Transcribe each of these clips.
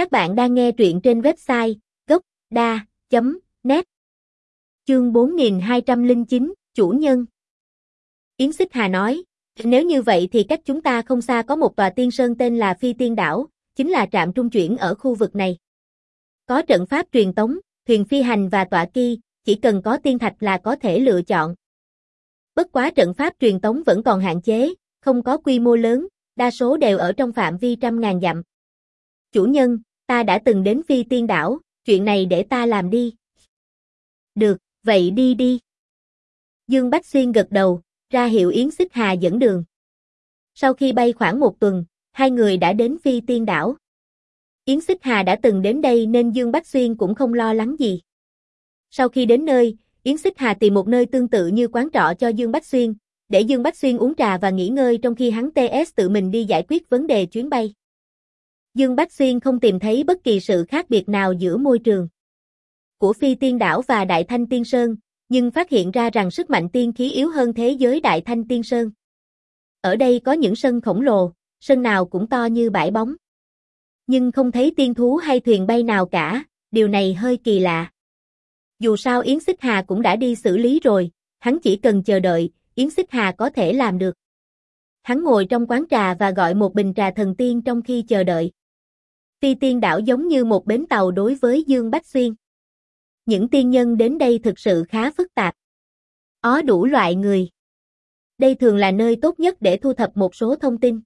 Các bạn đang nghe truyện trên website gốc.da.net Chương 4209, Chủ nhân Yến Xích Hà nói, nếu như vậy thì cách chúng ta không xa có một tòa tiên sơn tên là Phi Tiên Đảo, chính là trạm trung chuyển ở khu vực này. Có trận pháp truyền tống, thuyền phi hành và tọa kỳ, chỉ cần có tiên thạch là có thể lựa chọn. Bất quá trận pháp truyền tống vẫn còn hạn chế, không có quy mô lớn, đa số đều ở trong phạm vi trăm ngàn dặm. Chủ nhân, ta đã từng đến phi tiên đảo, chuyện này để ta làm đi. Được, vậy đi đi. Dương Bách Xuyên gật đầu, ra hiệu Yến Xích Hà dẫn đường. Sau khi bay khoảng một tuần, hai người đã đến phi tiên đảo. Yến Xích Hà đã từng đến đây nên Dương Bách Xuyên cũng không lo lắng gì. Sau khi đến nơi, Yến Xích Hà tìm một nơi tương tự như quán trọ cho Dương Bách Xuyên, để Dương Bách Xuyên uống trà và nghỉ ngơi trong khi hắn TS tự mình đi giải quyết vấn đề chuyến bay. Dương Bách Xuyên không tìm thấy bất kỳ sự khác biệt nào giữa môi trường của Phi Tiên Đảo và Đại Thanh Tiên Sơn, nhưng phát hiện ra rằng sức mạnh tiên khí yếu hơn thế giới Đại Thanh Tiên Sơn. Ở đây có những sân khổng lồ, sân nào cũng to như bãi bóng. Nhưng không thấy tiên thú hay thuyền bay nào cả, điều này hơi kỳ lạ. Dù sao Yến Xích Hà cũng đã đi xử lý rồi, hắn chỉ cần chờ đợi, Yến Xích Hà có thể làm được. Hắn ngồi trong quán trà và gọi một bình trà thần tiên trong khi chờ đợi. Phi tiên đảo giống như một bến tàu đối với Dương Bách Xuyên. Những tiên nhân đến đây thực sự khá phức tạp. Ó đủ loại người. Đây thường là nơi tốt nhất để thu thập một số thông tin.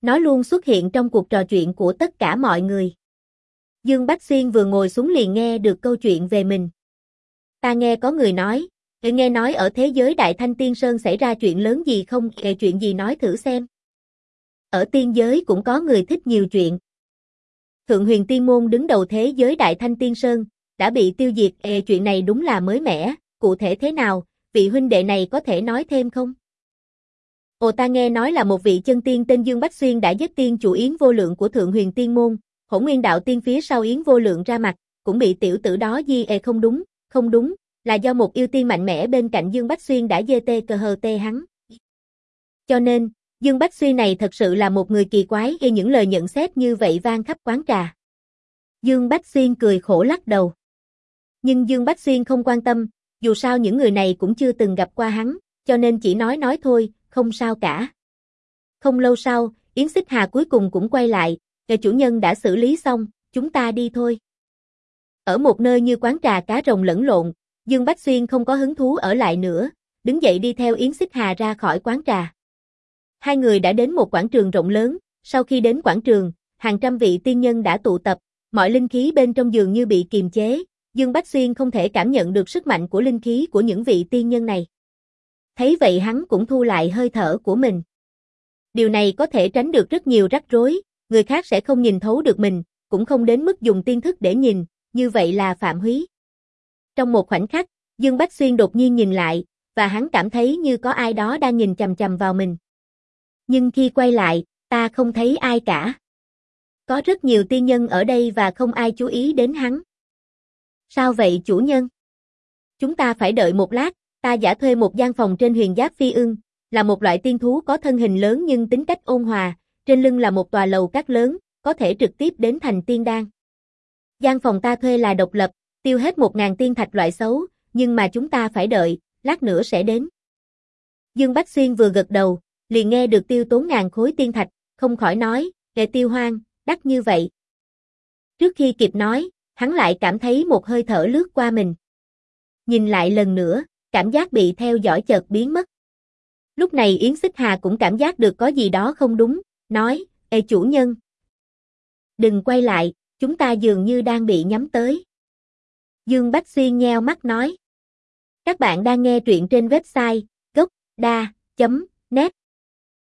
Nó luôn xuất hiện trong cuộc trò chuyện của tất cả mọi người. Dương Bách Xuyên vừa ngồi xuống liền nghe được câu chuyện về mình. Ta nghe có người nói, nghe nói ở thế giới Đại Thanh Tiên Sơn xảy ra chuyện lớn gì không, kể chuyện gì nói thử xem. Ở tiên giới cũng có người thích nhiều chuyện. Thượng huyền tiên môn đứng đầu thế giới Đại Thanh Tiên Sơn, đã bị tiêu diệt, Ê, chuyện này đúng là mới mẻ, cụ thể thế nào, vị huynh đệ này có thể nói thêm không? Ồ ta nghe nói là một vị chân tiên tên Dương Bách Xuyên đã giết tiên chủ Yến vô lượng của Thượng huyền tiên môn, hỗn nguyên đạo tiên phía sau Yến vô lượng ra mặt, cũng bị tiểu tử đó di. Ê không đúng, không đúng, là do một yêu tiên mạnh mẽ bên cạnh Dương Bách Xuyên đã dê tê cờ hờ tê hắn. Cho nên, Dương Bách Xuyên này thật sự là một người kỳ quái gây những lời nhận xét như vậy vang khắp quán trà. Dương Bách Xuyên cười khổ lắc đầu. Nhưng Dương Bách Xuyên không quan tâm, dù sao những người này cũng chưa từng gặp qua hắn, cho nên chỉ nói nói thôi, không sao cả. Không lâu sau, Yến Xích Hà cuối cùng cũng quay lại, kẻ chủ nhân đã xử lý xong, chúng ta đi thôi. Ở một nơi như quán trà cá rồng lẫn lộn, Dương Bách Xuyên không có hứng thú ở lại nữa, đứng dậy đi theo Yến Xích Hà ra khỏi quán trà. Hai người đã đến một quảng trường rộng lớn, sau khi đến quảng trường, hàng trăm vị tiên nhân đã tụ tập, mọi linh khí bên trong giường như bị kiềm chế, Dương Bách Xuyên không thể cảm nhận được sức mạnh của linh khí của những vị tiên nhân này. Thấy vậy hắn cũng thu lại hơi thở của mình. Điều này có thể tránh được rất nhiều rắc rối, người khác sẽ không nhìn thấu được mình, cũng không đến mức dùng tiên thức để nhìn, như vậy là phạm húy. Trong một khoảnh khắc, Dương Bách Xuyên đột nhiên nhìn lại, và hắn cảm thấy như có ai đó đang nhìn chầm chầm vào mình. Nhưng khi quay lại, ta không thấy ai cả. Có rất nhiều tiên nhân ở đây và không ai chú ý đến hắn. Sao vậy chủ nhân? Chúng ta phải đợi một lát, ta giả thuê một gian phòng trên huyền giáp phi ưng, là một loại tiên thú có thân hình lớn nhưng tính cách ôn hòa, trên lưng là một tòa lầu cát lớn, có thể trực tiếp đến thành tiên đan. Gian phòng ta thuê là độc lập, tiêu hết một ngàn tiên thạch loại xấu, nhưng mà chúng ta phải đợi, lát nữa sẽ đến. Dương Bách Xuyên vừa gật đầu, liền nghe được tiêu tốn ngàn khối tiên thạch, không khỏi nói, để tiêu hoang, đắt như vậy. Trước khi kịp nói, hắn lại cảm thấy một hơi thở lướt qua mình. Nhìn lại lần nữa, cảm giác bị theo dõi chợt biến mất. Lúc này Yến Xích Hà cũng cảm giác được có gì đó không đúng, nói, Ê chủ nhân. Đừng quay lại, chúng ta dường như đang bị nhắm tới. Dương Bách Xuyên nheo mắt nói. Các bạn đang nghe truyện trên website gocda.net